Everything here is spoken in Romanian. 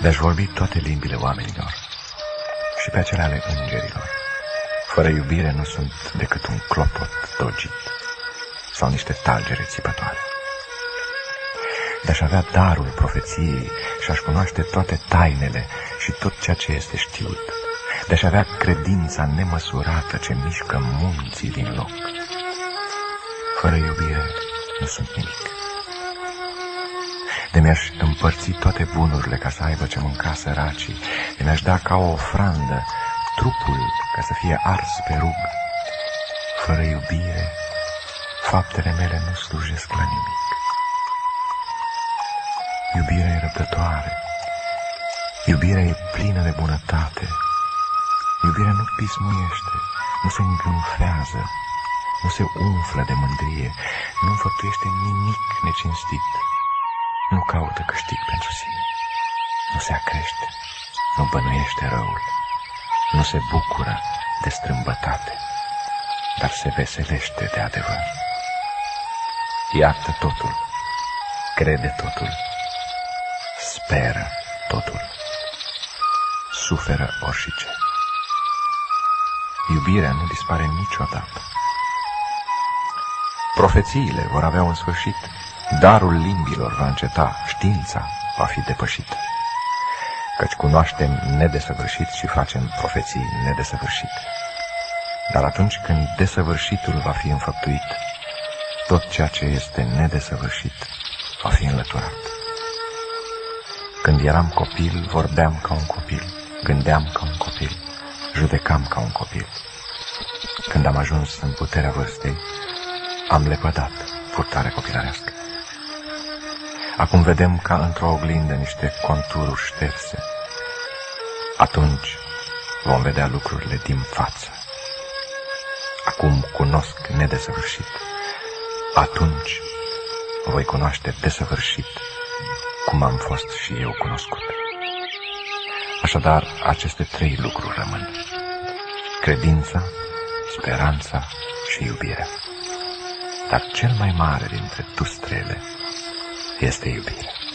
de vorbi toate limbile oamenilor și pe acele ale îngerilor. Fără iubire nu sunt decât un clopot dogit sau niște talgere țipătoare. De-aș avea darul profeției și aș cunoaște toate tainele și tot ceea ce este știut. De-aș avea credința nemăsurată ce mișcă munții din loc. Fără iubire nu sunt nimic. De mi-aș împărți toate bunurile ca să aibă ce mânca săracii, de mi-aș da ca o ofrandă trupul ca să fie ars pe rug. Fără iubire, faptele mele nu slujesc la nimic. Iubirea e răbdătoare, iubirea e plină de bunătate, iubirea nu pismuiește, nu se îngânfează, nu se umflă de mândrie, nu înfăptuiește nimic necinstit, nu caută câștig pentru sine, nu se acrește, nu bănuiește răul, nu se bucură de strâmbătate, dar se veselește de adevăr. Iartă totul, crede totul, speră totul, suferă orice. Iubirea nu dispare niciodată. Profețiile vor avea un sfârșit, darul limbilor va înceta, știința va fi depășită. Căci cunoaștem nedesăvârșit și facem profeții nedesăvârșite. Dar atunci când desăvârșitul va fi înfăptuit, tot ceea ce este nedesăvârșit va fi înlăturat. Când eram copil, vorbeam ca un copil, gândeam ca un copil, judecam ca un copil. Când am ajuns în puterea vârstei, am lepădat purtarea copilărească. Acum vedem ca într-o oglindă niște contururi șterse. Atunci vom vedea lucrurile din față. Acum cunosc nedesăvârșit. Atunci voi cunoaște desăvârșit cum am fost și eu cunoscut. Așadar, aceste trei lucruri rămân. Credința, speranța și iubirea. Dar cel mai mare dintre tustrele este iubirea.